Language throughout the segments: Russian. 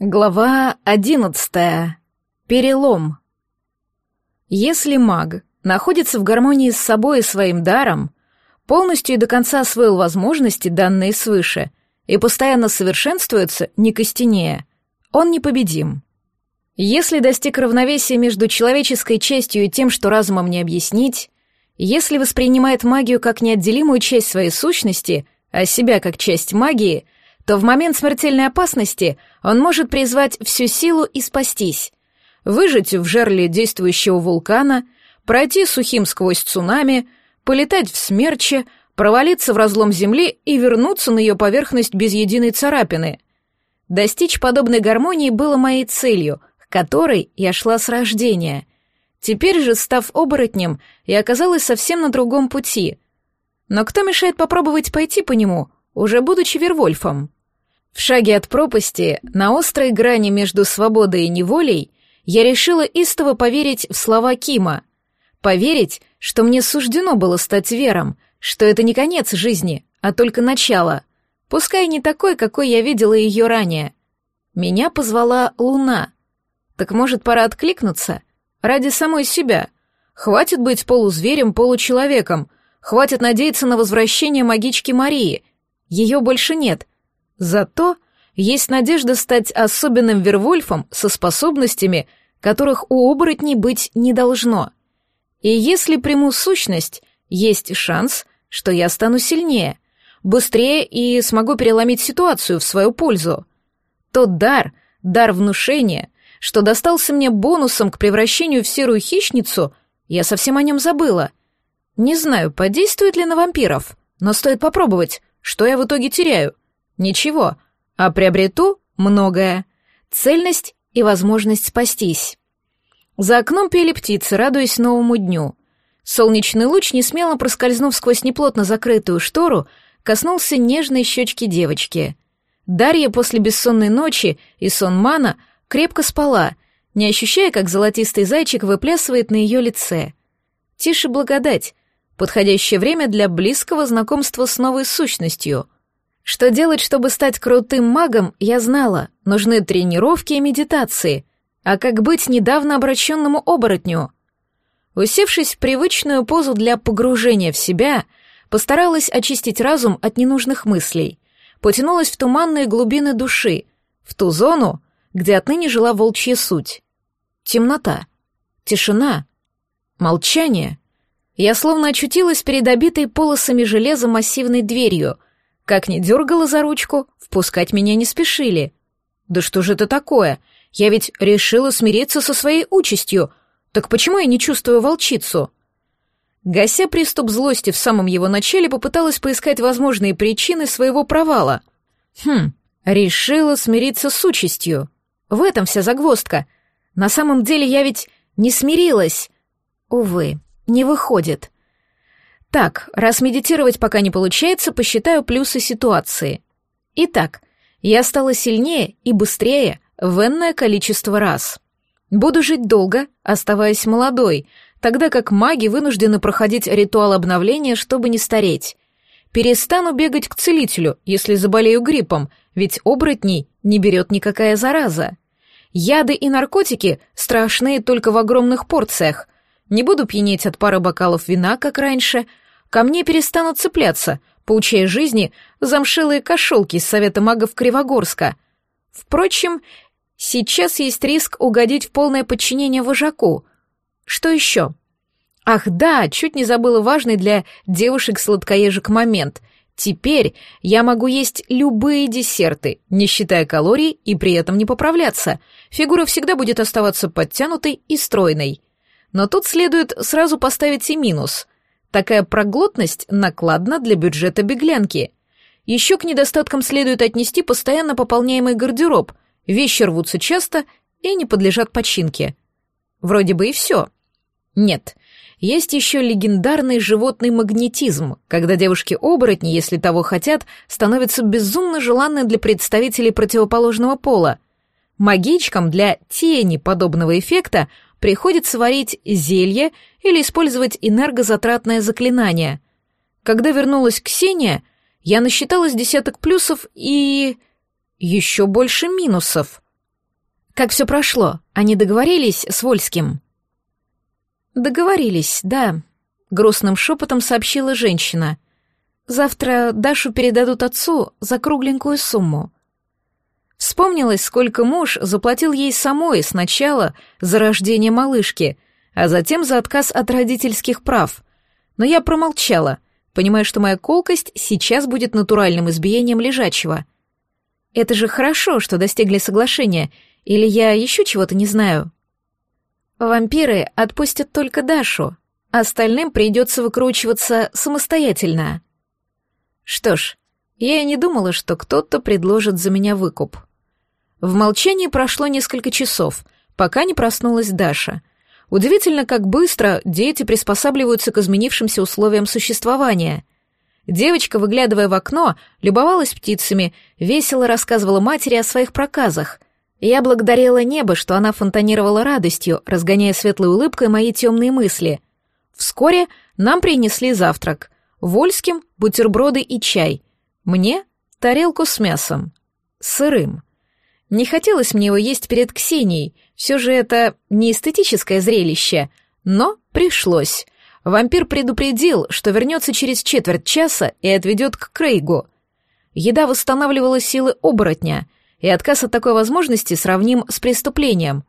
Глава одиннадцатая. Перелом. Если маг находится в гармонии с собой и своим даром, полностью и до конца освоил возможности, данные свыше, и постоянно совершенствуется, не костенея, он непобедим. Если достиг равновесия между человеческой честью и тем, что разумом не объяснить, если воспринимает магию как неотделимую часть своей сущности, а себя как часть магии — то в момент смертельной опасности он может призвать всю силу и спастись, выжить в жерле действующего вулкана, пройти сухим сквозь цунами, полетать в смерче, провалиться в разлом земли и вернуться на ее поверхность без единой царапины. Достичь подобной гармонии было моей целью, к которой я шла с рождения. Теперь же, став оборотнем, я оказалась совсем на другом пути. Но кто мешает попробовать пойти по нему, уже будучи Вервольфом? В шаге от пропасти, на острой грани между свободой и неволей, я решила истово поверить в слова Кима. Поверить, что мне суждено было стать вером, что это не конец жизни, а только начало. Пускай не такой, какой я видела ее ранее. Меня позвала Луна. Так может, пора откликнуться? Ради самой себя. Хватит быть полузверем, получеловеком. Хватит надеяться на возвращение магички Марии. Ее больше нет — Зато есть надежда стать особенным Вервольфом со способностями, которых у оборотней быть не должно. И если приму сущность, есть шанс, что я стану сильнее, быстрее и смогу переломить ситуацию в свою пользу. Тот дар, дар внушения, что достался мне бонусом к превращению в серую хищницу, я совсем о нем забыла. Не знаю, подействует ли на вампиров, но стоит попробовать, что я в итоге теряю — Ничего, а приобрету многое. Цельность и возможность спастись. За окном пели птицы, радуясь новому дню. Солнечный луч, не смело проскользнув сквозь неплотно закрытую штору, коснулся нежной щечки девочки. Дарья после бессонной ночи и сон мана крепко спала, не ощущая, как золотистый зайчик выплясывает на ее лице. Тише благодать, подходящее время для близкого знакомства с новой сущностью — что делать, чтобы стать крутым магом, я знала. Нужны тренировки и медитации. А как быть недавно обращенному оборотню? Усевшись в привычную позу для погружения в себя, постаралась очистить разум от ненужных мыслей. Потянулась в туманные глубины души, в ту зону, где отныне жила волчья суть. Темнота, тишина, молчание. Я словно очутилась перед обитой полосами железа массивной дверью — как ни дергала за ручку, впускать меня не спешили. Да что же это такое? Я ведь решила смириться со своей участью. Так почему я не чувствую волчицу? Гася приступ злости в самом его начале попыталась поискать возможные причины своего провала. Хм, решила смириться с участью. В этом вся загвоздка. На самом деле я ведь не смирилась. Увы, не выходит. Так, раз медитировать пока не получается, посчитаю плюсы ситуации. Итак, я стала сильнее и быстрее в энное количество раз. Буду жить долго, оставаясь молодой, тогда как маги вынуждены проходить ритуал обновления, чтобы не стареть. Перестану бегать к целителю, если заболею гриппом, ведь оборотней не берет никакая зараза. Яды и наркотики страшные только в огромных порциях — не буду пьянеть от пары бокалов вина, как раньше. Ко мне перестанут цепляться, поучая жизни замшилые кошелки из Совета магов Кривогорска. Впрочем, сейчас есть риск угодить в полное подчинение вожаку. Что еще? Ах да, чуть не забыла важный для девушек-сладкоежек момент. Теперь я могу есть любые десерты, не считая калорий и при этом не поправляться. Фигура всегда будет оставаться подтянутой и стройной. Но тут следует сразу поставить и минус. Такая проглотность накладна для бюджета беглянки. Еще к недостаткам следует отнести постоянно пополняемый гардероб, вещи рвутся часто и не подлежат починке. Вроде бы и все. Нет, есть еще легендарный животный магнетизм, когда девушки-оборотни, если того хотят, становятся безумно желанны для представителей противоположного пола. Магичкам для тени подобного эффекта приходится варить зелье или использовать энергозатратное заклинание. Когда вернулась Ксения, я насчитала с десяток плюсов и... еще больше минусов. Как все прошло? Они договорились с Вольским?» «Договорились, да», — грустным шепотом сообщила женщина. «Завтра Дашу передадут отцу за кругленькую сумму». Вспомнилось, сколько муж заплатил ей самой сначала за рождение малышки, а затем за отказ от родительских прав. Но я промолчала, понимая, что моя колкость сейчас будет натуральным избиением лежачего. Это же хорошо, что достигли соглашения, или я еще чего-то не знаю? Вампиры отпустят только Дашу, остальным придется выкручиваться самостоятельно. Что ж, я и не думала, что кто-то предложит за меня выкуп. В молчании прошло несколько часов, пока не проснулась Даша. Удивительно, как быстро дети приспосабливаются к изменившимся условиям существования. Девочка, выглядывая в окно, любовалась птицами, весело рассказывала матери о своих проказах — я благодарила небо, что она фонтанировала радостью, разгоняя светлой улыбкой мои темные мысли. Вскоре нам принесли завтрак. Вольским — бутерброды и чай. Мне — тарелку с мясом. Сырым. Не хотелось мне его есть перед Ксенией, все же это не эстетическое зрелище, но пришлось. Вампир предупредил, что вернется через четверть часа и отведет к Крейгу. Еда восстанавливала силы оборотня — и отказ от такой возможности сравним с преступлением.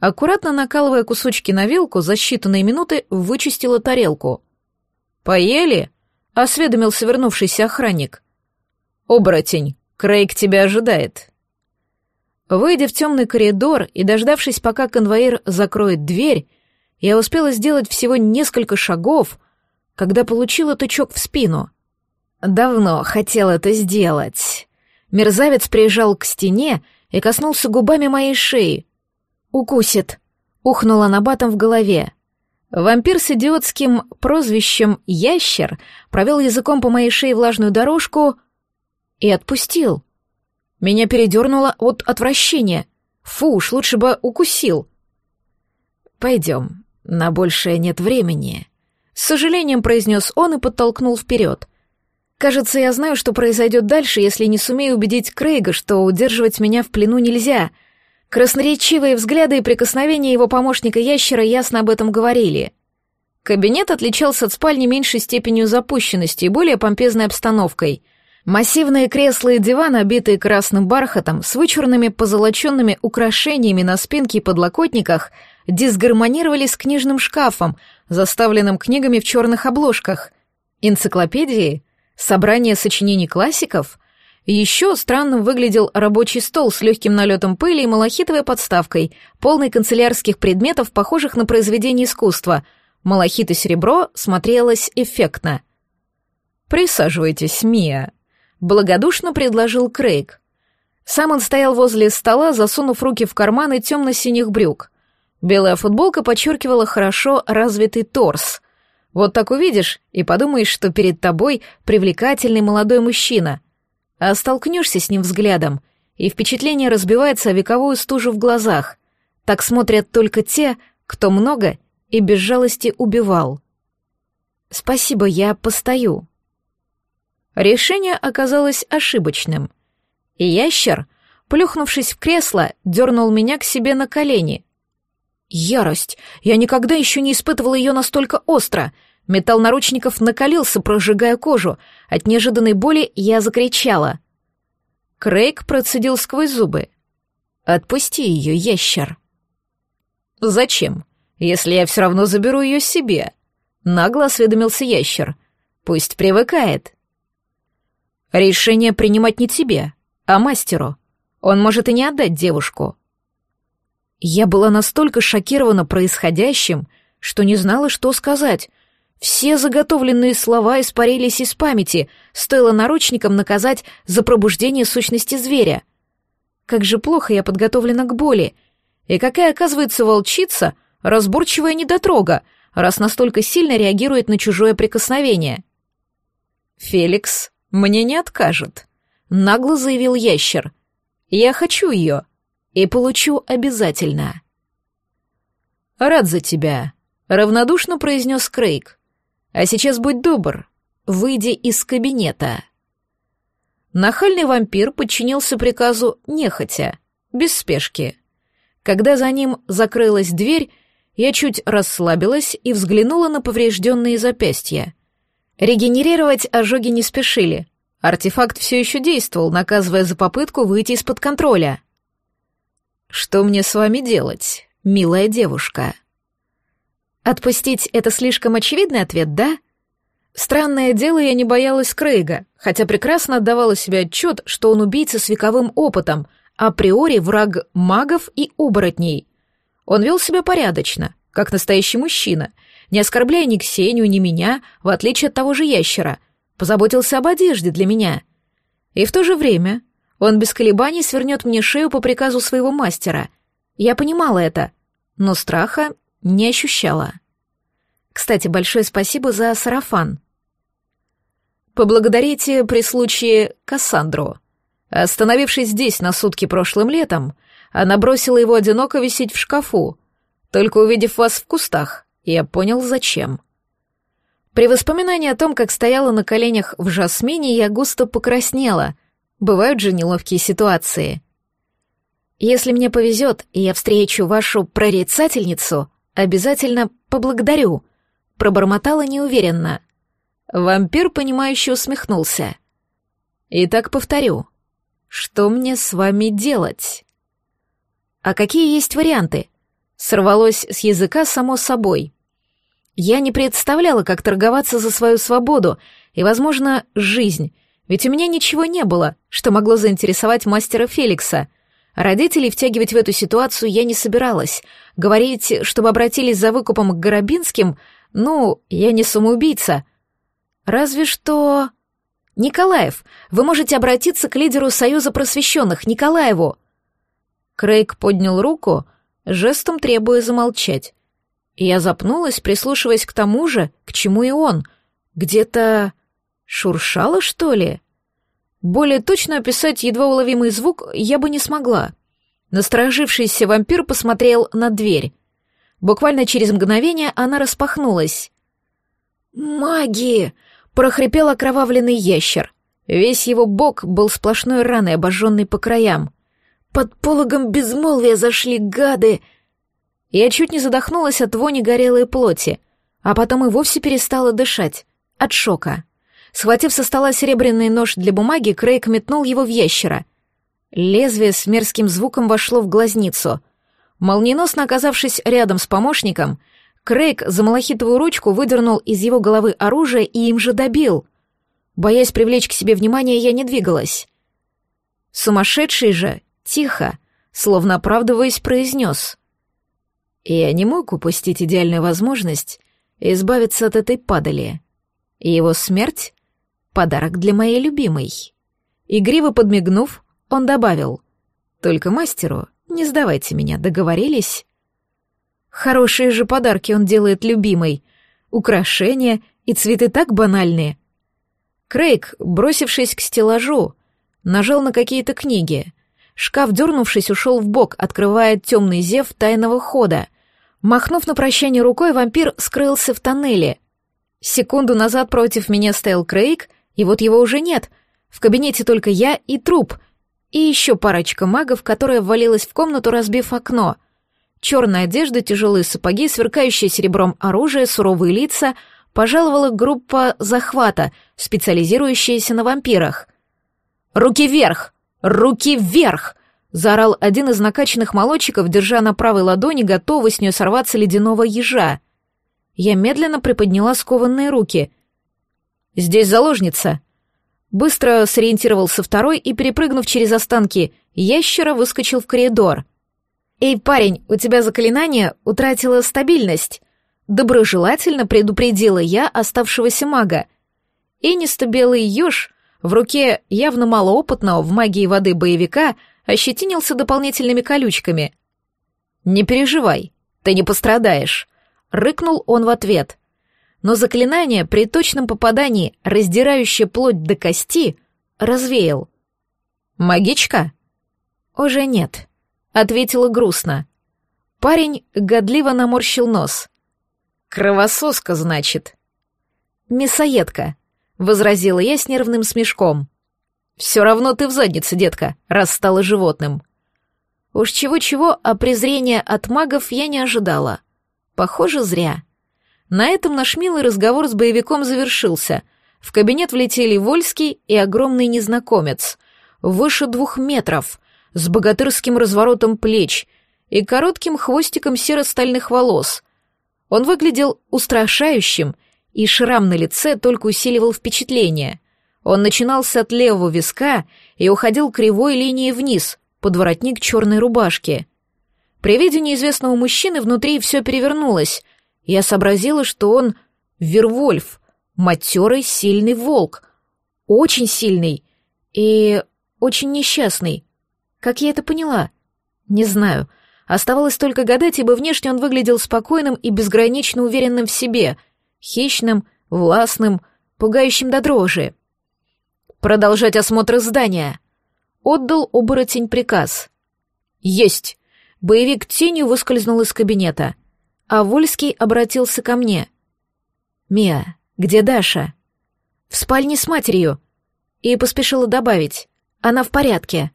Аккуратно накалывая кусочки на вилку, за считанные минуты вычистила тарелку. «Поели?» — осведомился вернувшийся охранник. «Оборотень, Крейг тебя ожидает». Выйдя в темный коридор и дождавшись, пока конвоир закроет дверь, я успела сделать всего несколько шагов, когда получила тычок в спину. Давно хотел это сделать. Мерзавец приезжал к стене и коснулся губами моей шеи. «Укусит», — ухнула набатом в голове. Вампир с идиотским прозвищем «Ящер» провел языком по моей шее влажную дорожку и отпустил. Меня передернуло от отвращения. Фу, уж лучше бы укусил. «Пойдем, на большее нет времени», — с сожалением произнес он и подтолкнул вперед. Кажется, я знаю, что произойдет дальше, если не сумею убедить Крейга, что удерживать меня в плену нельзя. Красноречивые взгляды и прикосновения его помощника-ящера ясно об этом говорили. Кабинет отличался от спальни меньшей степенью запущенности и более помпезной обстановкой. Массивные кресла и диван, обитые красным бархатом, с вычурными позолоченными украшениями на спинке и подлокотниках, дисгармонировали с книжным шкафом, заставленным книгами в черных обложках. Энциклопедии — Собрание сочинений классиков? Еще странным выглядел рабочий стол с легким налетом пыли и малахитовой подставкой, полный канцелярских предметов, похожих на произведение искусства. Малахит и серебро смотрелось эффектно. «Присаживайтесь, Мия», — благодушно предложил Крейг. Сам он стоял возле стола, засунув руки в карманы темно-синих брюк. Белая футболка подчеркивала хорошо развитый торс — вот так увидишь и подумаешь, что перед тобой привлекательный молодой мужчина. А столкнешься с ним взглядом, и впечатление разбивается о вековую стужу в глазах. Так смотрят только те, кто много и без жалости убивал. «Спасибо, я постою». Решение оказалось ошибочным. Ящер, плюхнувшись в кресло, дернул меня к себе на колени — Ярость! Я никогда еще не испытывала ее настолько остро. Металл наручников накалился, прожигая кожу. От неожиданной боли я закричала. Крейг процедил сквозь зубы. «Отпусти ее, ящер». «Зачем, если я все равно заберу ее себе?» Нагло осведомился ящер. «Пусть привыкает». «Решение принимать не тебе, а мастеру. Он может и не отдать девушку». Я была настолько шокирована происходящим, что не знала, что сказать. Все заготовленные слова испарились из памяти, стоило наручникам наказать за пробуждение сущности зверя. Как же плохо я подготовлена к боли. И какая, оказывается, волчица, разборчивая недотрога, раз настолько сильно реагирует на чужое прикосновение. «Феликс мне не откажет», — нагло заявил ящер. «Я хочу ее» и получу обязательно. Рад за тебя, равнодушно произнес Крейг. А сейчас будь добр, выйди из кабинета. Нахальный вампир подчинился приказу нехотя, без спешки. Когда за ним закрылась дверь, я чуть расслабилась и взглянула на поврежденные запястья. Регенерировать ожоги не спешили. Артефакт все еще действовал, наказывая за попытку выйти из-под контроля. «Что мне с вами делать, милая девушка?» «Отпустить — это слишком очевидный ответ, да?» Странное дело, я не боялась Крейга, хотя прекрасно отдавала себе отчет, что он убийца с вековым опытом, априори враг магов и оборотней. Он вел себя порядочно, как настоящий мужчина, не оскорбляя ни Ксению, ни меня, в отличие от того же ящера, позаботился об одежде для меня. И в то же время он без колебаний свернет мне шею по приказу своего мастера. Я понимала это, но страха не ощущала. Кстати, большое спасибо за сарафан. Поблагодарите при случае Кассандру. Остановившись здесь на сутки прошлым летом, она бросила его одиноко висеть в шкафу. Только увидев вас в кустах, я понял, зачем. При воспоминании о том, как стояла на коленях в жасмине, я густо покраснела. Бывают же неловкие ситуации. Если мне повезет, и я встречу вашу прорицательницу, обязательно поблагодарю, пробормотала неуверенно. Вампир, понимающе усмехнулся. Итак, повторю. Что мне с вами делать? А какие есть варианты? Сорвалось с языка само собой. Я не представляла, как торговаться за свою свободу и, возможно, жизнь, ведь у меня ничего не было, что могло заинтересовать мастера Феликса. Родителей втягивать в эту ситуацию я не собиралась. Говорить, чтобы обратились за выкупом к Горобинским, ну, я не самоубийца. Разве что... Николаев, вы можете обратиться к лидеру Союза просвещенных, Николаеву. Крейг поднял руку, жестом требуя замолчать. Я запнулась, прислушиваясь к тому же, к чему и он. Где-то... шуршало, что ли? Более точно описать едва уловимый звук я бы не смогла. Насторожившийся вампир посмотрел на дверь. Буквально через мгновение она распахнулась. «Маги!» — прохрипел окровавленный ящер. Весь его бок был сплошной раной, обожженной по краям. Под пологом безмолвия зашли гады. Я чуть не задохнулась от вони горелой плоти, а потом и вовсе перестала дышать. От шока. Схватив со стола серебряный нож для бумаги, Крейг метнул его в ящера. Лезвие с мерзким звуком вошло в глазницу. Молниеносно оказавшись рядом с помощником, Крейг за малахитовую ручку выдернул из его головы оружие и им же добил. Боясь привлечь к себе внимание, я не двигалась. Сумасшедший же тихо, словно оправдываясь, произнес. «Я не мог упустить идеальную возможность избавиться от этой падали. Его смерть — подарок для моей любимой». Игриво подмигнув, он добавил. «Только мастеру не сдавайте меня, договорились?» Хорошие же подарки он делает любимой. Украшения и цветы так банальные. Крейг, бросившись к стеллажу, нажал на какие-то книги, Шкаф, дернувшись, ушел в бок, открывая темный зев тайного хода. Махнув на прощание рукой, вампир скрылся в тоннеле. Секунду назад против меня стоял Крейг, и вот его уже нет. В кабинете только я и труп, и еще парочка магов, которая ввалилась в комнату, разбив окно. Черная одежда, тяжелые сапоги, сверкающее серебром оружие, суровые лица — пожаловала группа захвата, специализирующаяся на вампирах. «Руки вверх!» «Руки вверх!» — заорал один из накачанных молодчиков, держа на правой ладони готовый с нее сорваться ледяного ежа. Я медленно приподняла скованные руки. «Здесь заложница!» Быстро сориентировался второй и, перепрыгнув через останки ящера, выскочил в коридор. «Эй, парень, у тебя заклинание утратило стабильность!» Доброжелательно предупредила я оставшегося мага. И нестабелый еж в руке явно малоопытного в магии воды боевика ощетинился дополнительными колючками. «Не переживай, ты не пострадаешь», — рыкнул он в ответ. Но заклинание при точном попадании, раздирающее плоть до кости, развеял. «Магичка?» «Уже нет», — ответила грустно. Парень годливо наморщил нос. «Кровососка, значит?» «Мясоедка», возразила я с нервным смешком. «Все равно ты в заднице, детка, раз стала животным». Уж чего-чего, а презрения от магов я не ожидала. Похоже, зря. На этом наш милый разговор с боевиком завершился. В кабинет влетели Вольский и огромный незнакомец. Выше двух метров, с богатырским разворотом плеч и коротким хвостиком серо-стальных волос. Он выглядел устрашающим, и шрам на лице только усиливал впечатление. Он начинался от левого виска и уходил кривой линией вниз, под воротник черной рубашки. При виде неизвестного мужчины внутри все перевернулось. Я сообразила, что он Вервольф, матерый сильный волк. Очень сильный и очень несчастный. Как я это поняла? Не знаю. Оставалось только гадать, ибо внешне он выглядел спокойным и безгранично уверенным в себе, хищным, властным, пугающим до дрожи. «Продолжать осмотр здания», Отдал оборотень приказ. «Есть!» Боевик тенью выскользнул из кабинета, а Вольский обратился ко мне. «Мия, где Даша?» «В спальне с матерью», и поспешила добавить. «Она в порядке».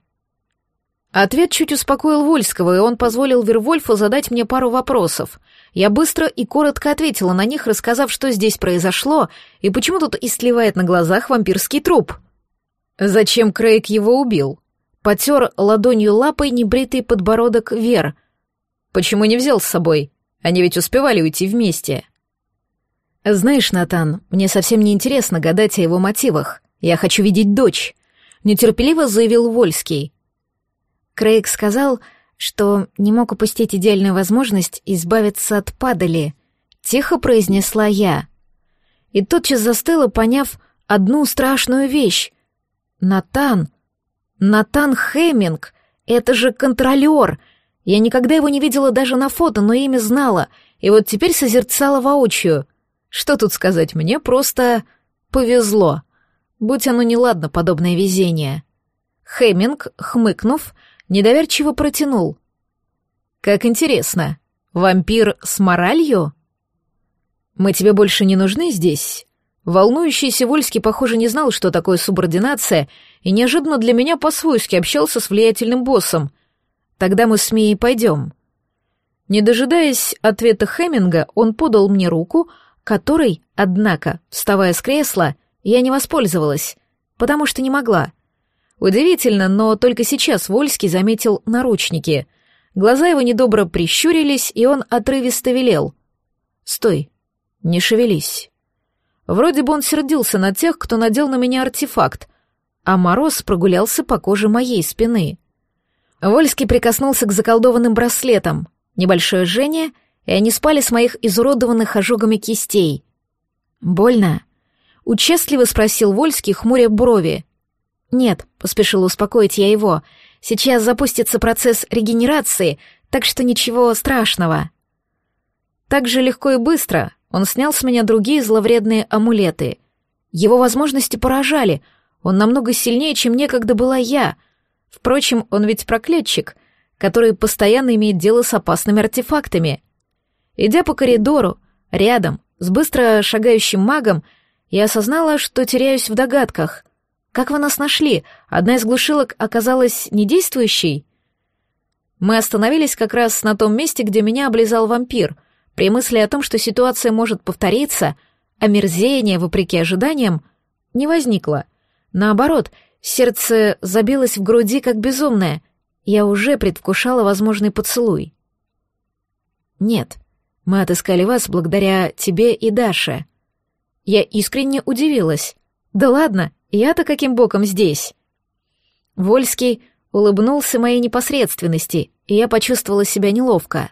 Ответ чуть успокоил Вольского, и он позволил Вервольфу задать мне пару вопросов. Я быстро и коротко ответила на них, рассказав, что здесь произошло и почему тут истлевает на глазах вампирский труп. Зачем Крейг его убил? Потер ладонью лапой небритый подбородок Вер. Почему не взял с собой? Они ведь успевали уйти вместе. Знаешь, Натан, мне совсем не интересно гадать о его мотивах. Я хочу видеть дочь. Нетерпеливо заявил Вольский. Крейг сказал, что не мог упустить идеальную возможность избавиться от падали. Тихо произнесла я. И тотчас застыла, поняв одну страшную вещь. Натан. Натан Хеминг. Это же контролер. Я никогда его не видела даже на фото, но имя знала. И вот теперь созерцала воочию. Что тут сказать, мне просто повезло. Будь оно неладно, подобное везение. Хеминг, хмыкнув, недоверчиво протянул. «Как интересно. Вампир с моралью?» «Мы тебе больше не нужны здесь?» Волнующийся Вольский, похоже, не знал, что такое субординация, и неожиданно для меня по-свойски общался с влиятельным боссом. Тогда мы с Мией пойдем. Не дожидаясь ответа Хеминга, он подал мне руку, которой, однако, вставая с кресла, я не воспользовалась, потому что не могла. Удивительно, но только сейчас Вольский заметил наручники. Глаза его недобро прищурились, и он отрывисто велел. «Стой, не шевелись». Вроде бы он сердился на тех, кто надел на меня артефакт, а мороз прогулялся по коже моей спины. Вольский прикоснулся к заколдованным браслетам. Небольшое жжение, и они спали с моих изуродованных ожогами кистей. «Больно?» — участливо спросил Вольский, хмуря брови. «Нет», — поспешил успокоить я его, — «сейчас запустится процесс регенерации, так что ничего страшного». Так же легко и быстро он снял с меня другие зловредные амулеты. Его возможности поражали. Он намного сильнее, чем некогда была я. Впрочем, он ведь проклятчик, который постоянно имеет дело с опасными артефактами. Идя по коридору, рядом, с быстро шагающим магом, я осознала, что теряюсь в догадках. Как вы нас нашли? Одна из глушилок оказалась недействующей? Мы остановились как раз на том месте, где меня облизал вампир — при мысли о том, что ситуация может повториться, омерзение, вопреки ожиданиям, не возникло. Наоборот, сердце забилось в груди как безумное. Я уже предвкушала возможный поцелуй. «Нет, мы отыскали вас благодаря тебе и Даше». Я искренне удивилась. «Да ладно, я-то каким боком здесь?» Вольский улыбнулся моей непосредственности, и я почувствовала себя неловко.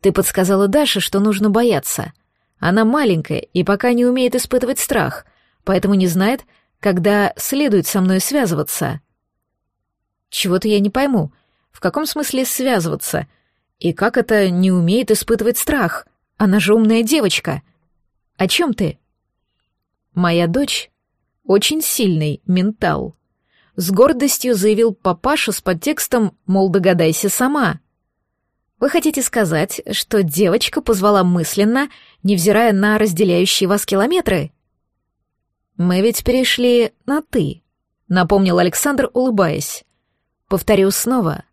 Ты подсказала Даше, что нужно бояться. Она маленькая и пока не умеет испытывать страх, поэтому не знает, когда следует со мной связываться. Чего-то я не пойму. В каком смысле связываться? И как это не умеет испытывать страх? Она же умная девочка. О чем ты? Моя дочь — очень сильный ментал. С гордостью заявил папаша с подтекстом, мол, догадайся сама. Вы хотите сказать, что девочка позвала мысленно, невзирая на разделяющие вас километры? Мы ведь перешли на «ты», — напомнил Александр, улыбаясь. Повторю снова.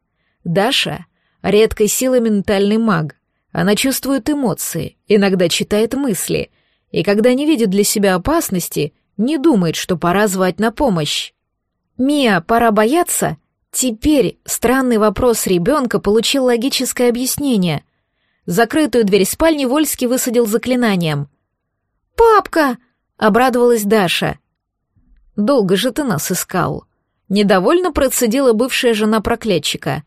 Даша — редкой силы ментальный маг. Она чувствует эмоции, иногда читает мысли, и когда не видит для себя опасности, не думает, что пора звать на помощь. «Мия, пора бояться?» Теперь странный вопрос ребенка получил логическое объяснение. Закрытую дверь спальни Вольский высадил заклинанием. «Папка!» — обрадовалась Даша. «Долго же ты нас искал». Недовольно процедила бывшая жена проклятчика.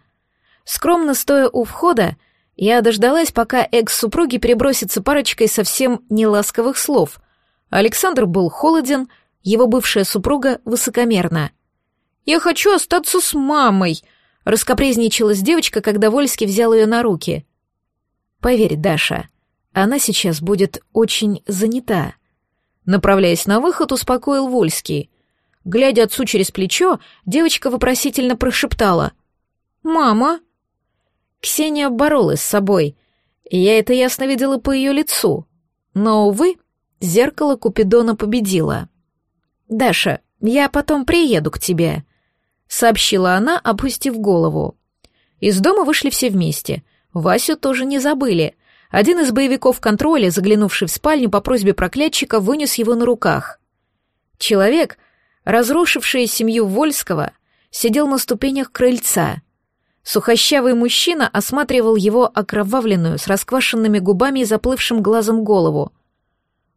Скромно стоя у входа, я дождалась, пока экс-супруги перебросятся парочкой совсем неласковых слов. Александр был холоден, его бывшая супруга высокомерна. «Я хочу остаться с мамой», — раскопрезничалась девочка, когда Вольский взял ее на руки. «Поверь, Даша, она сейчас будет очень занята». Направляясь на выход, успокоил Вольский. Глядя отцу через плечо, девочка вопросительно прошептала. «Мама?» Ксения боролась с собой. Я это ясно видела по ее лицу. Но, увы, зеркало Купидона победило. «Даша, я потом приеду к тебе», — сообщила она, опустив голову. Из дома вышли все вместе. Васю тоже не забыли. Один из боевиков контроля, заглянувший в спальню по просьбе проклятчика, вынес его на руках. Человек, разрушивший семью Вольского, сидел на ступенях крыльца. Сухощавый мужчина осматривал его окровавленную, с расквашенными губами и заплывшим глазом голову.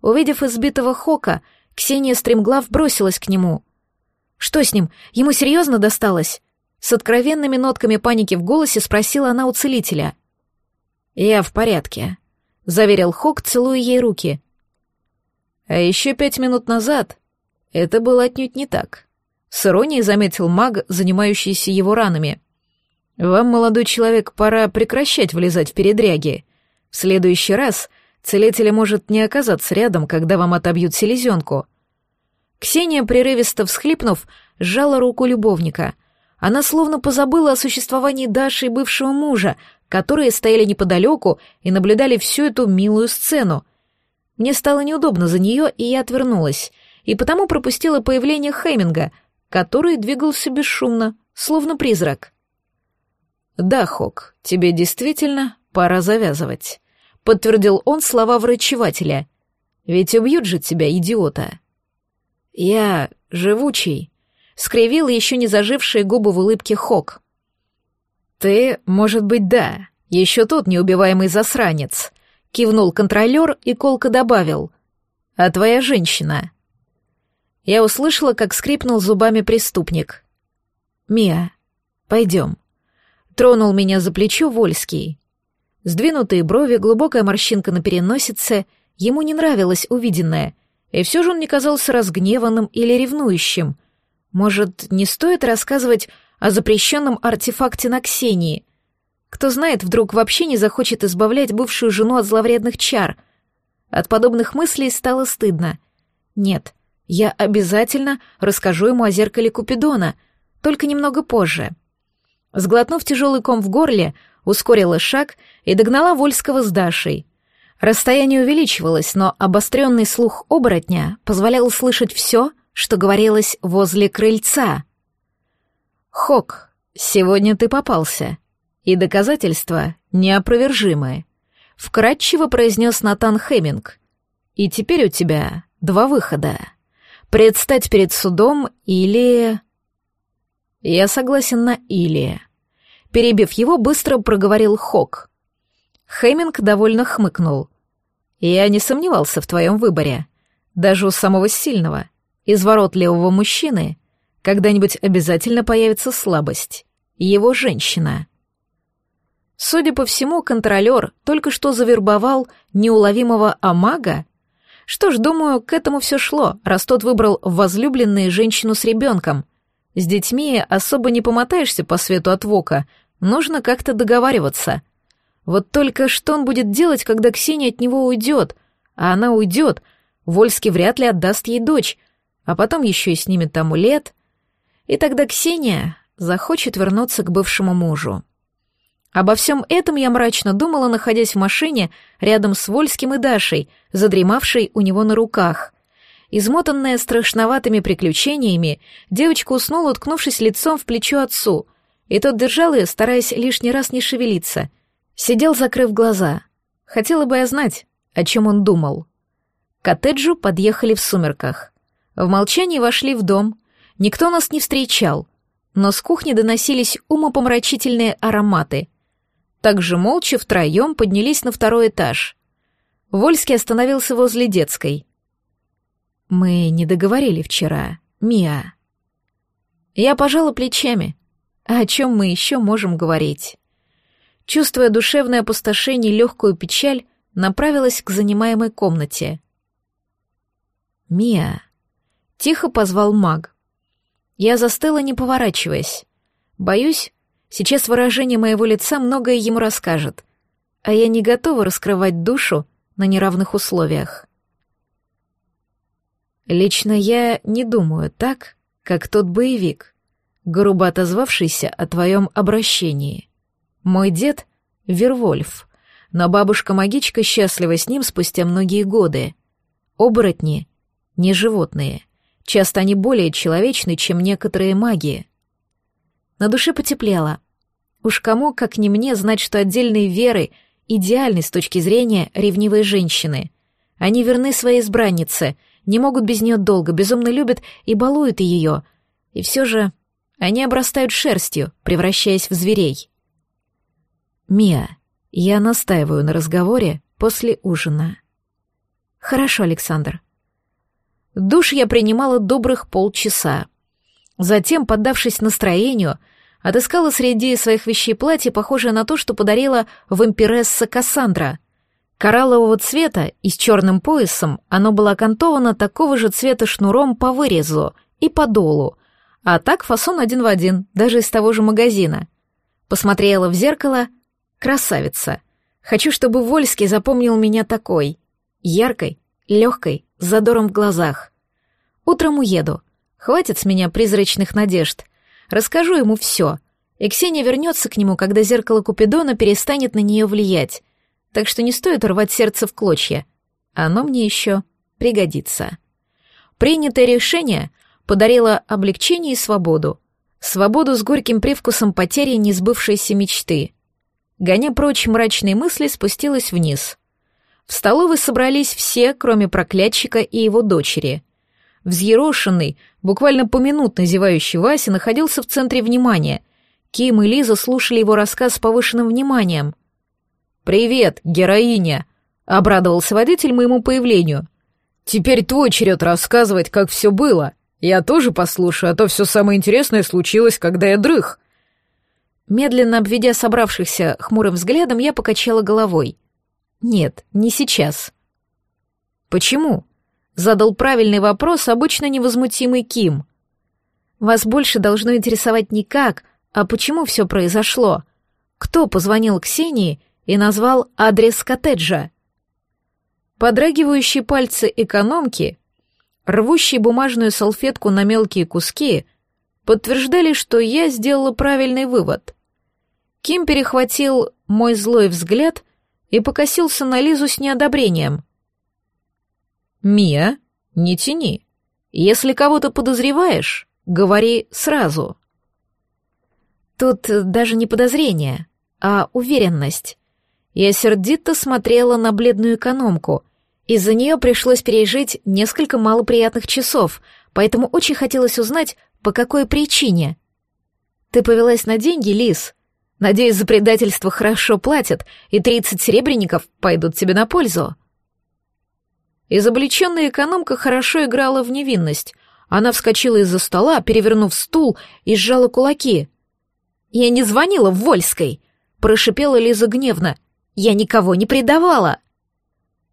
Увидев избитого Хока, Ксения стремглав бросилась к нему. «Что с ним? Ему серьезно досталось?» С откровенными нотками паники в голосе спросила она у целителя. «Я в порядке», — заверил Хок, целуя ей руки. А еще пять минут назад это было отнюдь не так. С иронией заметил маг, занимающийся его ранами. «Вам, молодой человек, пора прекращать влезать в передряги. В следующий раз целитель может не оказаться рядом, когда вам отобьют селезенку». Ксения, прерывисто всхлипнув, сжала руку любовника. Она словно позабыла о существовании Даши и бывшего мужа, которые стояли неподалеку и наблюдали всю эту милую сцену. Мне стало неудобно за нее, и я отвернулась и потому пропустила появление Хейминга, который двигался бесшумно, словно призрак. «Да, Хок, тебе действительно пора завязывать», — подтвердил он слова врачевателя. «Ведь убьют же тебя, идиота». «Я живучий», — скривил еще не зажившие губы в улыбке Хок. «Ты, может быть, да, еще тот неубиваемый засранец», — кивнул контролер и колко добавил. «А твоя женщина?» Я услышала, как скрипнул зубами преступник. «Мия, пойдем». Тронул меня за плечо Вольский. Сдвинутые брови, глубокая морщинка на переносице, ему не нравилось увиденное, и все же он не казался разгневанным или ревнующим. Может, не стоит рассказывать о запрещенном артефакте на Ксении? Кто знает, вдруг вообще не захочет избавлять бывшую жену от зловредных чар. От подобных мыслей стало стыдно. Нет, я обязательно расскажу ему о зеркале Купидона, только немного позже. Сглотнув тяжелый ком в горле, ускорила шаг и догнала Вольского с Дашей. Расстояние увеличивалось, но обостренный слух оборотня позволял слышать все, что говорилось возле крыльца. «Хок, сегодня ты попался, и доказательства неопровержимые», — вкратчиво произнес Натан Хеминг. «И теперь у тебя два выхода». Предстать перед судом или... Я согласен на или. Перебив его, быстро проговорил Хок. Хэмминг довольно хмыкнул. Я не сомневался в твоем выборе. Даже у самого сильного, изворотливого мужчины когда-нибудь обязательно появится слабость. Его женщина. Судя по всему, контролер только что завербовал неуловимого амага что ж, думаю, к этому все шло, раз тот выбрал возлюбленную женщину с ребенком. С детьми особо не помотаешься по свету от вока, нужно как-то договариваться. Вот только что он будет делать, когда Ксения от него уйдет? А она уйдет, Вольский вряд ли отдаст ей дочь, а потом еще и снимет амулет. И тогда Ксения захочет вернуться к бывшему мужу. Обо всем этом я мрачно думала, находясь в машине рядом с Вольским и Дашей, задремавшей у него на руках. Измотанная страшноватыми приключениями, девочка уснула, уткнувшись лицом в плечо отцу. И тот держал ее, стараясь лишний раз не шевелиться. Сидел, закрыв глаза. Хотела бы я знать, о чем он думал. К коттеджу подъехали в сумерках. В молчании вошли в дом. Никто нас не встречал, но с кухни доносились умопомрачительные ароматы. Также молча втроем поднялись на второй этаж. Вольский остановился возле детской. «Мы не договорили вчера, Мия». Я пожала плечами. А о чем мы еще можем говорить? Чувствуя душевное опустошение и легкую печаль, направилась к занимаемой комнате. «Мия», — тихо позвал маг. Я застыла, не поворачиваясь. Боюсь, сейчас выражение моего лица многое ему расскажет, а я не готова раскрывать душу на неравных условиях. Лично я не думаю так, как тот боевик, грубо отозвавшийся о твоем обращении. Мой дед — Вервольф, но бабушка-магичка счастлива с ним спустя многие годы. Оборотни — не животные. Часто они более человечны, чем некоторые маги. На душе потеплело. Уж кому, как не мне, знать, что отдельные веры идеальны с точки зрения ревнивой женщины. Они верны своей избраннице, не могут без нее долго, безумно любят и балуют ее. И все же они обрастают шерстью, превращаясь в зверей. «Мия, я настаиваю на разговоре после ужина». «Хорошо, Александр», Душ я принимала добрых полчаса. Затем, поддавшись настроению, отыскала среди своих вещей платье, похожее на то, что подарила вампиресса Кассандра. Кораллового цвета и с черным поясом оно было окантовано такого же цвета шнуром по вырезу и по долу, а так фасон один в один, даже из того же магазина. Посмотрела в зеркало. Красавица. Хочу, чтобы Вольский запомнил меня такой. Яркой, легкой, с задором в глазах. Утром уеду. Хватит с меня призрачных надежд. Расскажу ему все. И Ксения вернется к нему, когда зеркало Купидона перестанет на нее влиять. Так что не стоит рвать сердце в клочья. Оно мне еще пригодится. Принятое решение подарило облегчение и свободу. Свободу с горьким привкусом потери несбывшейся мечты. Гоня прочь мрачные мысли, спустилась вниз. В столовой собрались все, кроме проклятчика и его дочери. Взъерошенный, буквально поминутно зевающий Вася находился в центре внимания. Ким и Лиза слушали его рассказ с повышенным вниманием. «Привет, героиня!» — обрадовался водитель моему появлению. «Теперь твой черед рассказывать, как все было. Я тоже послушаю, а то все самое интересное случилось, когда я дрых». Медленно обведя собравшихся хмурым взглядом, я покачала головой. Нет, не сейчас. Почему? Задал правильный вопрос обычно невозмутимый Ким. Вас больше должно интересовать не как, а почему все произошло. Кто позвонил Ксении и назвал адрес коттеджа? Подрагивающие пальцы экономки, рвущие бумажную салфетку на мелкие куски, подтверждали, что я сделала правильный вывод. Ким перехватил мой злой взгляд и покосился на Лизу с неодобрением. «Мия, не тяни. Если кого-то подозреваешь, говори сразу». Тут даже не подозрение, а уверенность. Я сердито смотрела на бледную экономку. Из-за нее пришлось пережить несколько малоприятных часов, поэтому очень хотелось узнать, по какой причине. «Ты повелась на деньги, Лиз?» Надеюсь, за предательство хорошо платят, и тридцать серебряников пойдут тебе на пользу. Изобличенная экономка хорошо играла в невинность. Она вскочила из-за стола, перевернув стул, и сжала кулаки. «Я не звонила в Вольской!» — прошипела Лиза гневно. «Я никого не предавала!»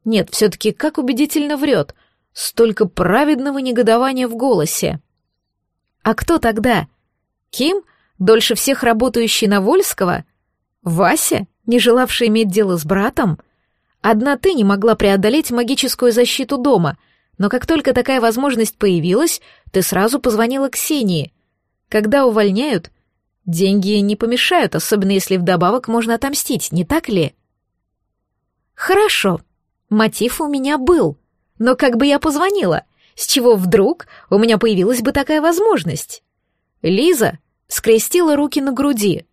Нет, все-таки как убедительно врет. Столько праведного негодования в голосе. «А кто тогда? Ким?» — дольше всех работающий на Вольского? Вася, не желавший иметь дело с братом? Одна ты не могла преодолеть магическую защиту дома, но как только такая возможность появилась, ты сразу позвонила Ксении. Когда увольняют, деньги не помешают, особенно если вдобавок можно отомстить, не так ли? Хорошо, мотив у меня был, но как бы я позвонила? С чего вдруг у меня появилась бы такая возможность? Лиза скрестила руки на груди.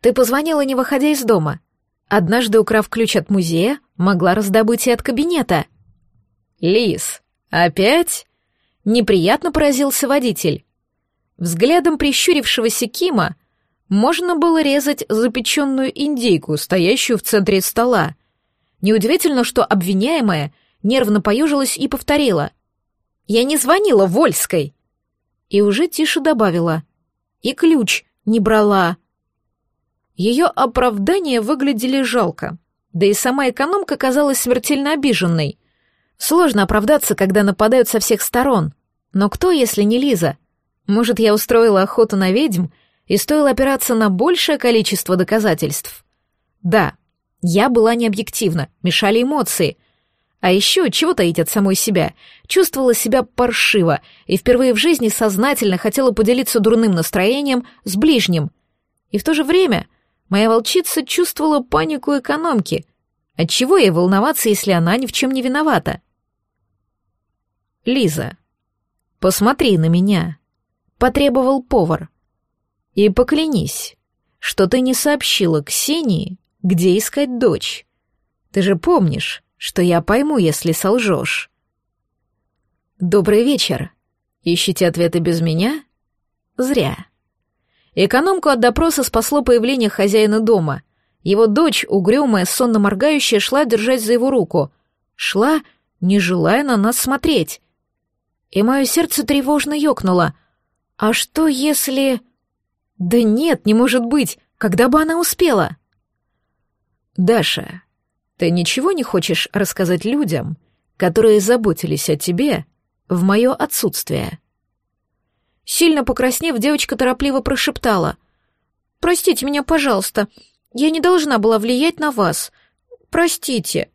Ты позвонила, не выходя из дома. Однажды, украв ключ от музея, могла раздобыть и от кабинета. Лис, опять? Неприятно поразился водитель. Взглядом прищурившегося Кима можно было резать запеченную индейку, стоящую в центре стола. Неудивительно, что обвиняемая нервно поежилась и повторила. «Я не звонила Вольской!» И уже тише добавила. «И ключ не брала!» Ее оправдания выглядели жалко, да и сама экономка казалась смертельно обиженной. Сложно оправдаться, когда нападают со всех сторон. Но кто, если не Лиза? Может, я устроила охоту на ведьм и стоило опираться на большее количество доказательств? Да, я была необъективна, мешали эмоции. А еще, чего таить от самой себя, чувствовала себя паршиво и впервые в жизни сознательно хотела поделиться дурным настроением с ближним. И в то же время моя волчица чувствовала панику экономки. Отчего ей волноваться, если она ни в чем не виновата? Лиза, посмотри на меня, потребовал повар. И поклянись, что ты не сообщила Ксении, где искать дочь. Ты же помнишь, что я пойму, если солжешь. Добрый вечер. Ищите ответы без меня? Зря. Экономку от допроса спасло появление хозяина дома. Его дочь, угрюмая, сонно моргающая, шла держать за его руку. Шла, не желая на нас смотреть. И мое сердце тревожно ёкнуло. А что если... Да нет, не может быть, когда бы она успела? Даша, ты ничего не хочешь рассказать людям, которые заботились о тебе в мое отсутствие?» Сильно покраснев, девочка торопливо прошептала. «Простите меня, пожалуйста. Я не должна была влиять на вас. Простите».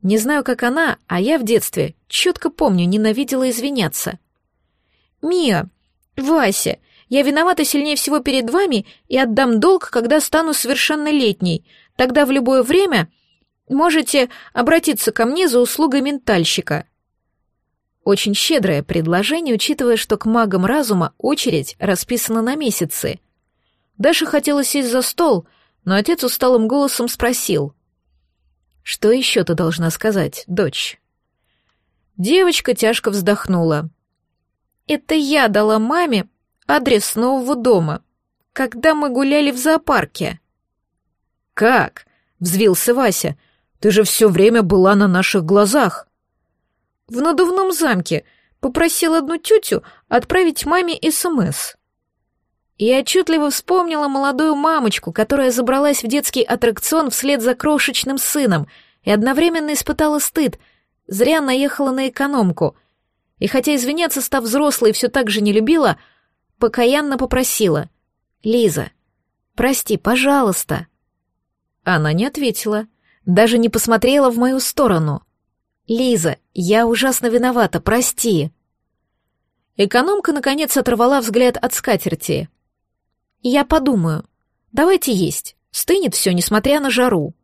Не знаю, как она, а я в детстве, четко помню, ненавидела извиняться. «Мия, Вася, я виновата сильнее всего перед вами и отдам долг, когда стану совершеннолетней. Тогда в любое время можете обратиться ко мне за услугой ментальщика». Очень щедрое предложение, учитывая, что к магам разума очередь расписана на месяцы. Даша хотела сесть за стол, но отец усталым голосом спросил. «Что еще ты должна сказать, дочь?» Девочка тяжко вздохнула. «Это я дала маме адрес нового дома, когда мы гуляли в зоопарке». «Как?» — взвился Вася. «Ты же все время была на наших глазах». «В надувном замке. Попросил одну тетю отправить маме СМС». Я отчетливо вспомнила молодую мамочку, которая забралась в детский аттракцион вслед за крошечным сыном и одновременно испытала стыд. Зря наехала на экономку. И хотя извиняться, став взрослой, все так же не любила, покаянно попросила. «Лиза, прости, пожалуйста». Она не ответила, даже не посмотрела в мою сторону. «Лиза, я ужасно виновата, прости». Экономка, наконец, оторвала взгляд от скатерти. «Я подумаю. Давайте есть. Стынет все, несмотря на жару».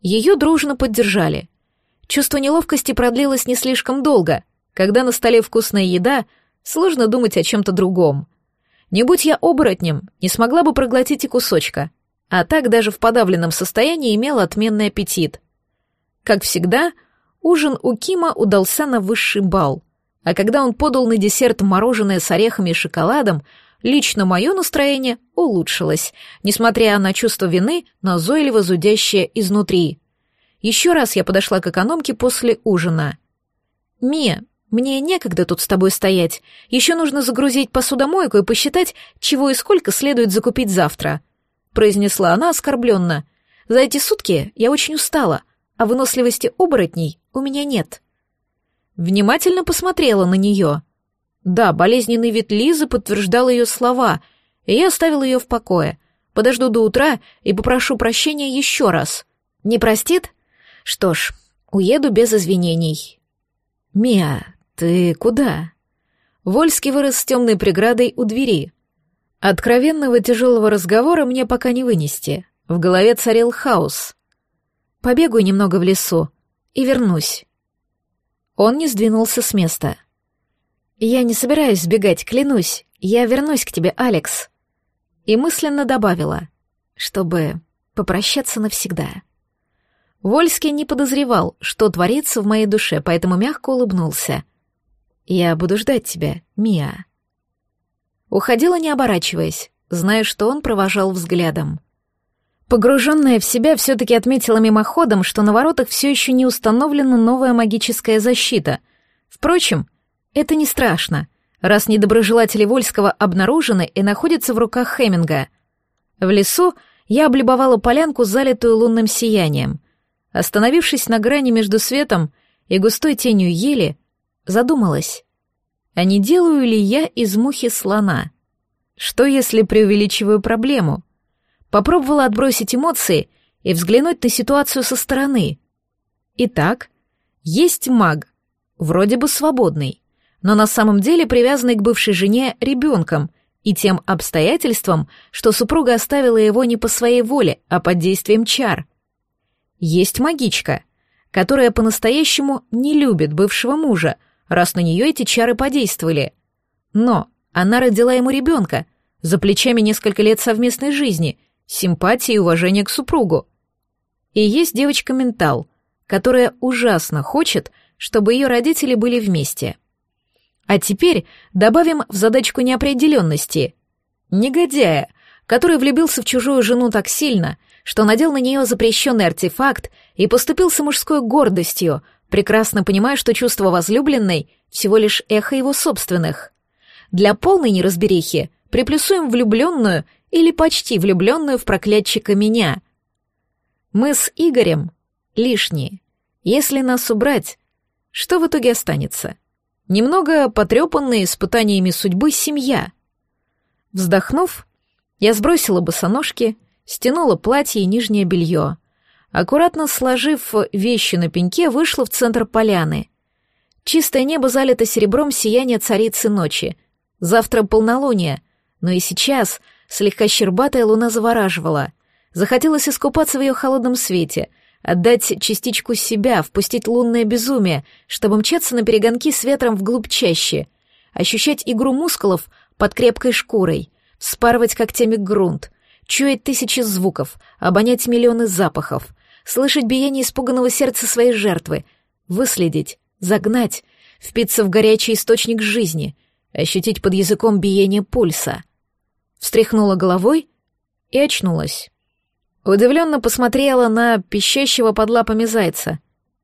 Ее дружно поддержали. Чувство неловкости продлилось не слишком долго. Когда на столе вкусная еда, сложно думать о чем-то другом. Не будь я оборотнем, не смогла бы проглотить и кусочка — а так даже в подавленном состоянии имел отменный аппетит. Как всегда, ужин у Кима удался на высший бал, а когда он подал на десерт мороженое с орехами и шоколадом, лично мое настроение улучшилось, несмотря на чувство вины, назойливо зудящее изнутри. Еще раз я подошла к экономке после ужина. «Мия, мне некогда тут с тобой стоять. Еще нужно загрузить посудомойку и посчитать, чего и сколько следует закупить завтра», произнесла она оскорбленно. «За эти сутки я очень устала, а выносливости оборотней у меня нет». Внимательно посмотрела на нее. Да, болезненный вид Лизы подтверждал ее слова, и я оставил ее в покое. Подожду до утра и попрошу прощения еще раз. Не простит? Что ж, уеду без извинений. «Мия, ты куда?» Вольский вырос с темной преградой у двери. Откровенного тяжелого разговора мне пока не вынести. В голове царил хаос. Побегаю немного в лесу и вернусь. Он не сдвинулся с места. Я не собираюсь сбегать, клянусь. Я вернусь к тебе, Алекс. И мысленно добавила, чтобы попрощаться навсегда. Вольский не подозревал, что творится в моей душе, поэтому мягко улыбнулся. «Я буду ждать тебя, Мия». Уходила, не оборачиваясь, зная, что он провожал взглядом. Погруженная в себя, все-таки отметила мимоходом, что на воротах все еще не установлена новая магическая защита. Впрочем, это не страшно, раз недоброжелатели Вольского обнаружены и находятся в руках Хеминга. В лесу я облюбовала полянку, залитую лунным сиянием. Остановившись на грани между светом и густой тенью ели, задумалась, а не делаю ли я из мухи слона? Что, если преувеличиваю проблему? Попробовала отбросить эмоции и взглянуть на ситуацию со стороны. Итак, есть маг, вроде бы свободный, но на самом деле привязанный к бывшей жене ребенком и тем обстоятельствам, что супруга оставила его не по своей воле, а под действием чар. Есть магичка, которая по-настоящему не любит бывшего мужа, раз на нее эти чары подействовали. Но она родила ему ребенка, за плечами несколько лет совместной жизни — симпатии и уважения к супругу. И есть девочка-ментал, которая ужасно хочет, чтобы ее родители были вместе. А теперь добавим в задачку неопределенности. Негодяя, который влюбился в чужую жену так сильно, что надел на нее запрещенный артефакт и поступился мужской гордостью, прекрасно понимая, что чувство возлюбленной — всего лишь эхо его собственных. Для полной неразберихи приплюсуем влюбленную или почти влюбленную в проклятчика меня. Мы с Игорем лишние. Если нас убрать, что в итоге останется? Немного потрепанная испытаниями судьбы семья. Вздохнув, я сбросила босоножки, стянула платье и нижнее белье. Аккуратно сложив вещи на пеньке, вышла в центр поляны. Чистое небо залито серебром сияния царицы ночи. Завтра полнолуние, но и сейчас Слегка щербатая луна завораживала. Захотелось искупаться в ее холодном свете, отдать частичку себя, впустить лунное безумие, чтобы мчаться на перегонки с ветром вглубь чаще, ощущать игру мускулов под крепкой шкурой, спарывать когтями грунт, чуять тысячи звуков, обонять миллионы запахов, слышать биение испуганного сердца своей жертвы, выследить, загнать, впиться в горячий источник жизни, ощутить под языком биение пульса — встряхнула головой и очнулась. Удивленно посмотрела на пищащего под лапами зайца.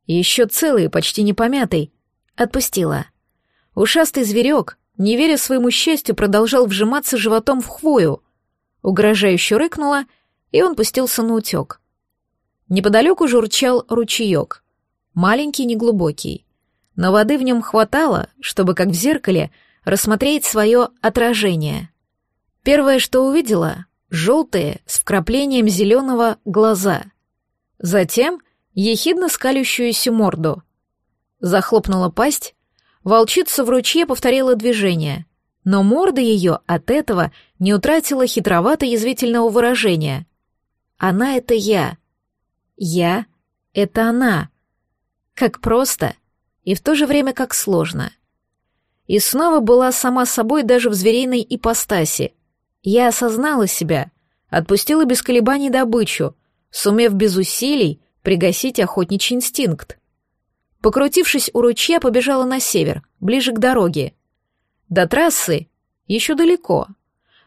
Еще целый, почти не помятый. Отпустила. Ушастый зверек, не веря своему счастью, продолжал вжиматься животом в хвою. Угрожающе рыкнула, и он пустился на утек. Неподалеку журчал ручеек. Маленький, неглубокий. Но воды в нем хватало, чтобы, как в зеркале, рассмотреть свое отражение — Первое, что увидела — желтые с вкраплением зеленого глаза. Затем ехидно скалющуюся морду. Захлопнула пасть, волчица в ручье повторила движение, но морда ее от этого не утратила хитровато-язвительного выражения. «Она — это я. Я — это она». Как просто и в то же время как сложно. И снова была сама собой даже в звериной ипостаси, я осознала себя, отпустила без колебаний добычу, сумев без усилий пригасить охотничий инстинкт. Покрутившись у ручья, побежала на север, ближе к дороге. До трассы еще далеко,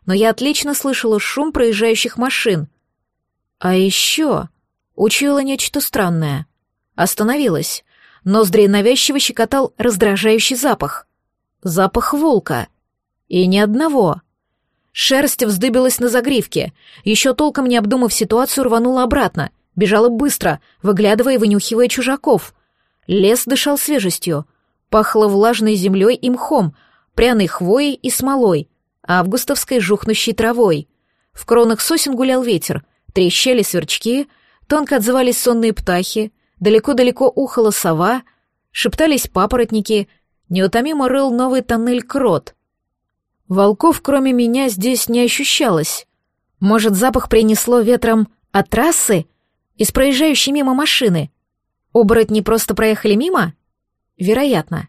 но я отлично слышала шум проезжающих машин. А еще учуяла нечто странное. Остановилась. Ноздри навязчиво щекотал раздражающий запах. Запах волка. И ни одного. Шерсть вздыбилась на загривке. Еще толком не обдумав ситуацию, рванула обратно. Бежала быстро, выглядывая и вынюхивая чужаков. Лес дышал свежестью. Пахло влажной землей и мхом, пряной хвоей и смолой, августовской жухнущей травой. В кронах сосен гулял ветер, трещали сверчки, тонко отзывались сонные птахи, далеко-далеко ухала сова, шептались папоротники, неутомимо рыл новый тоннель крот — Волков, кроме меня, здесь не ощущалось. Может, запах принесло ветром от трассы? Из проезжающей мимо машины? Оборотни просто проехали мимо? Вероятно.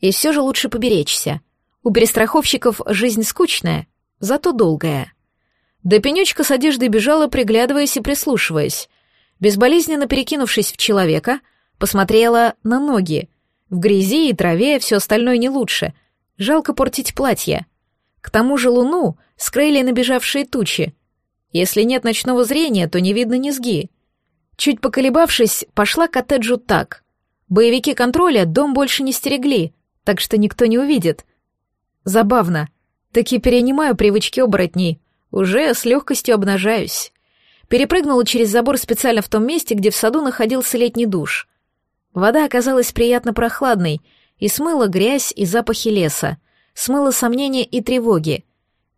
И все же лучше поберечься. У перестраховщиков жизнь скучная, зато долгая. До пенечка с одеждой бежала, приглядываясь и прислушиваясь. Безболезненно перекинувшись в человека, посмотрела на ноги. В грязи и траве все остальное не лучше. Жалко портить платье. К тому же луну скрыли набежавшие тучи. Если нет ночного зрения, то не видно низги. Чуть поколебавшись, пошла к коттеджу так. Боевики контроля дом больше не стерегли, так что никто не увидит. Забавно. Таки перенимаю привычки оборотней. Уже с легкостью обнажаюсь. Перепрыгнула через забор специально в том месте, где в саду находился летний душ. Вода оказалась приятно прохладной и смыла грязь и запахи леса, смыла сомнения и тревоги.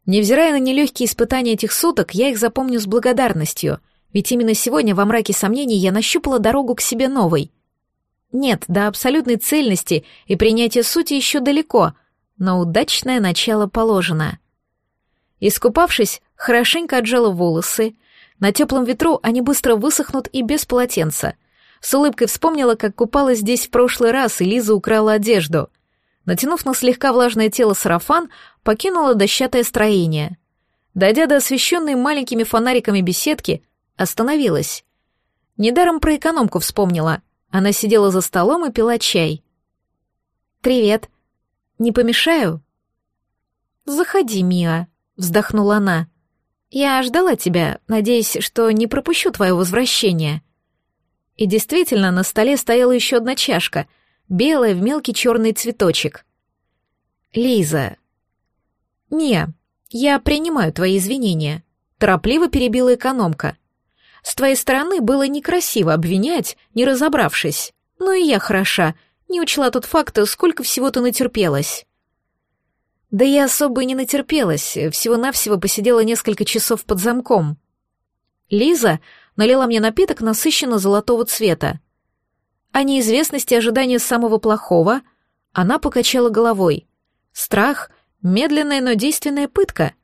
Невзирая на нелегкие испытания этих суток, я их запомню с благодарностью, ведь именно сегодня во мраке сомнений я нащупала дорогу к себе новой. Нет, до абсолютной цельности и принятия сути еще далеко, но удачное начало положено. Искупавшись, хорошенько отжала волосы, на теплом ветру они быстро высохнут и без полотенца. С улыбкой вспомнила, как купалась здесь в прошлый раз, и Лиза украла одежду. Натянув на слегка влажное тело сарафан, покинула дощатое строение. Дойдя до освещенной маленькими фонариками беседки, остановилась. Недаром про экономку вспомнила. Она сидела за столом и пила чай. «Привет. Не помешаю?» «Заходи, Мия», — вздохнула она. «Я ждала тебя, надеясь, что не пропущу твое возвращение». И действительно, на столе стояла еще одна чашка, белая в мелкий черный цветочек. «Лиза». «Мия, я принимаю твои извинения», — торопливо перебила экономка. «С твоей стороны было некрасиво обвинять, не разобравшись. Ну и я хороша, не учла тот факт, сколько всего ты натерпелась». Да я особо и не натерпелась, всего-навсего посидела несколько часов под замком. Лиза налила мне напиток насыщенно золотого цвета. О неизвестности ожидания самого плохого она покачала головой. Страх — медленная, но действенная пытка.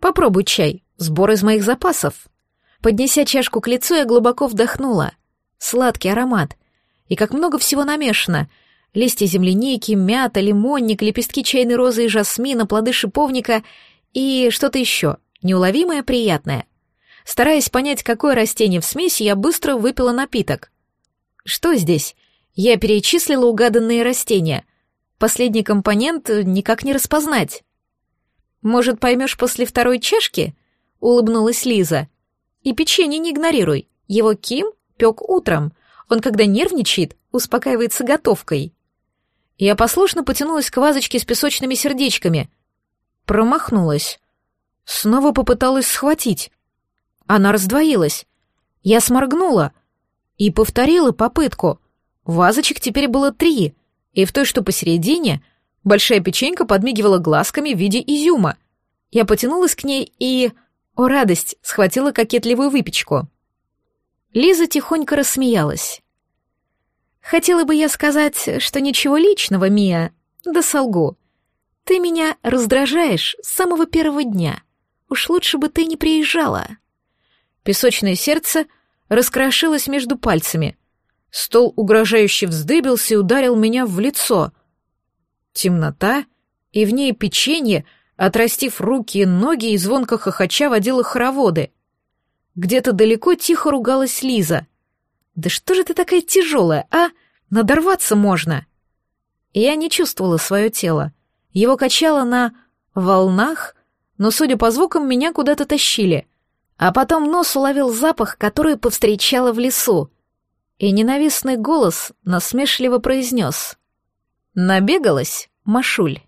Попробуй чай, сбор из моих запасов. Поднеся чашку к лицу, я глубоко вдохнула. Сладкий аромат. И как много всего намешано — листья земляники, мята, лимонник, лепестки чайной розы и жасмина, плоды шиповника и что-то еще, неуловимое приятное. Стараясь понять, какое растение в смеси, я быстро выпила напиток. Что здесь? Я перечислила угаданные растения. Последний компонент никак не распознать. «Может, поймешь после второй чашки?» — улыбнулась Лиза. «И печенье не игнорируй. Его Ким пек утром. Он, когда нервничает, успокаивается готовкой». Я послушно потянулась к вазочке с песочными сердечками. Промахнулась. Снова попыталась схватить. Она раздвоилась. Я сморгнула и повторила попытку. Вазочек теперь было три, и в той, что посередине, большая печенька подмигивала глазками в виде изюма. Я потянулась к ней и... О, радость! Схватила кокетливую выпечку. Лиза тихонько рассмеялась. Хотела бы я сказать, что ничего личного, Мия, да солгу. Ты меня раздражаешь с самого первого дня. Уж лучше бы ты не приезжала. Песочное сердце раскрошилось между пальцами. Стол угрожающе вздыбился и ударил меня в лицо. Темнота, и в ней печенье, отрастив руки и ноги и звонко хохоча водила хороводы. Где-то далеко тихо ругалась Лиза — «Да что же ты такая тяжелая, а? Надорваться можно!» Я не чувствовала свое тело. Его качало на волнах, но, судя по звукам, меня куда-то тащили. А потом нос уловил запах, который повстречала в лесу. И ненавистный голос насмешливо произнес. «Набегалась, Машуль?»